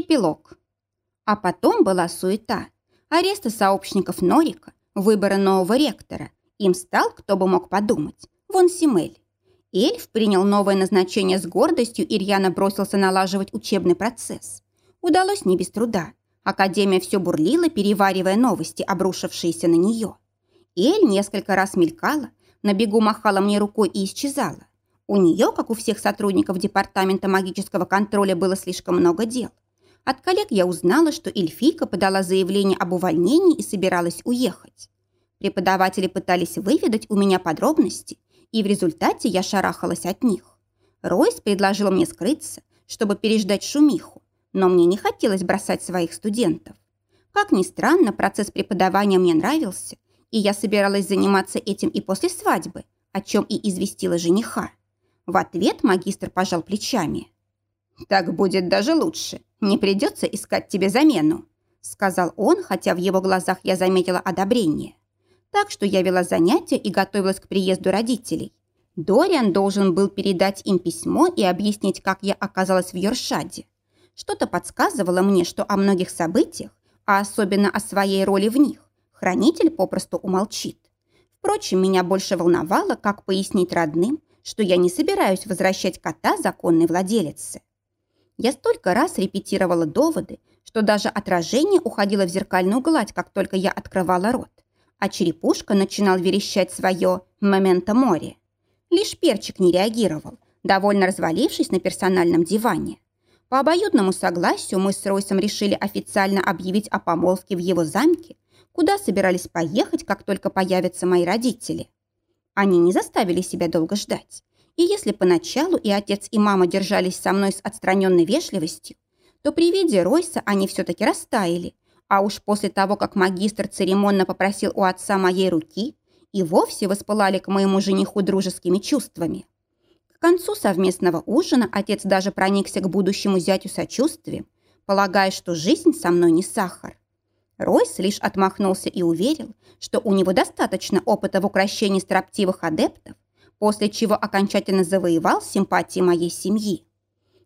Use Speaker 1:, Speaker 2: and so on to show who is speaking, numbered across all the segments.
Speaker 1: Эпилог. А потом была суета. Аресты сообщников Норика, выборы нового ректора. Им стал, кто бы мог подумать, вон Симель. Эльф принял новое назначение с гордостью и рьяно бросился налаживать учебный процесс. Удалось не без труда. Академия все бурлила, переваривая новости, обрушившиеся на нее. Эль несколько раз мелькала, на бегу махала мне рукой и исчезала. У нее, как у всех сотрудников Департамента магического контроля, было слишком много дел. От коллег я узнала, что эльфийка подала заявление об увольнении и собиралась уехать. Преподаватели пытались выведать у меня подробности, и в результате я шарахалась от них. Ройс предложил мне скрыться, чтобы переждать шумиху, но мне не хотелось бросать своих студентов. Как ни странно, процесс преподавания мне нравился, и я собиралась заниматься этим и после свадьбы, о чем и известила жениха. В ответ магистр пожал плечами. «Так будет даже лучше. Не придется искать тебе замену», сказал он, хотя в его глазах я заметила одобрение. Так что я вела занятия и готовилась к приезду родителей. Дориан должен был передать им письмо и объяснить, как я оказалась в Йоршаде. Что-то подсказывало мне, что о многих событиях, а особенно о своей роли в них, хранитель попросту умолчит. Впрочем, меня больше волновало, как пояснить родным, что я не собираюсь возвращать кота законной владелице. Я столько раз репетировала доводы, что даже отражение уходило в зеркальную гладь, как только я открывала рот, а черепушка начинал верещать свое «моменто море». Лишь перчик не реагировал, довольно развалившись на персональном диване. По обоюдному согласию мы с Ройсом решили официально объявить о помолвке в его замке, куда собирались поехать, как только появятся мои родители. Они не заставили себя долго ждать. И если поначалу и отец, и мама держались со мной с отстраненной вежливостью, то при виде Ройса они все-таки растаяли, а уж после того, как магистр церемонно попросил у отца моей руки, и вовсе воспылали к моему жениху дружескими чувствами. К концу совместного ужина отец даже проникся к будущему зятю сочувствием, полагая, что жизнь со мной не сахар. Ройс лишь отмахнулся и уверил, что у него достаточно опыта в украшении строптивых адептов, после чего окончательно завоевал симпатии моей семьи.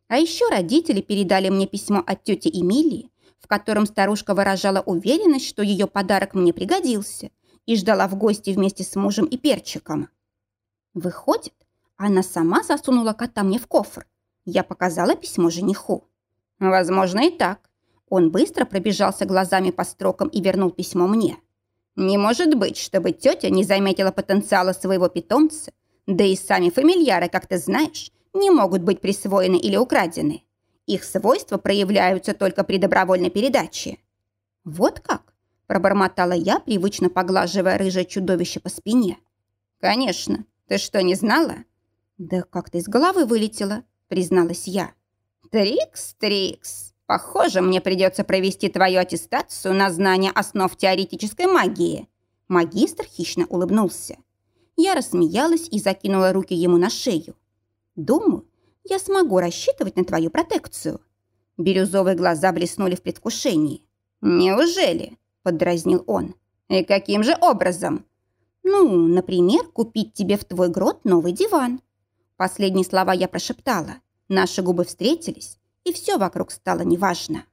Speaker 1: А еще родители передали мне письмо от тети Эмилии, в котором старушка выражала уверенность, что ее подарок мне пригодился, и ждала в гости вместе с мужем и перчиком. Выходит, она сама засунула кота мне в кофр. Я показала письмо жениху. Возможно, и так. Он быстро пробежался глазами по строкам и вернул письмо мне. «Не может быть, чтобы тетя не заметила потенциала своего питомца, да и сами фамильяры, как ты знаешь, не могут быть присвоены или украдены. Их свойства проявляются только при добровольной передаче». «Вот как?» – пробормотала я, привычно поглаживая рыжее чудовище по спине. «Конечно. Ты что, не знала?» «Да как-то из головы вылетела», – призналась я. «Трикс, Трикс!» Похоже, мне придется провести твою аттестацию на знание основ теоретической магии». Магистр хищно улыбнулся. Я рассмеялась и закинула руки ему на шею. «Думаю, я смогу рассчитывать на твою протекцию». Бирюзовые глаза блеснули в предвкушении. «Неужели?» – поддразнил он. «И каким же образом?» «Ну, например, купить тебе в твой грот новый диван». Последние слова я прошептала. Наши губы встретились, и все вокруг стало неважно.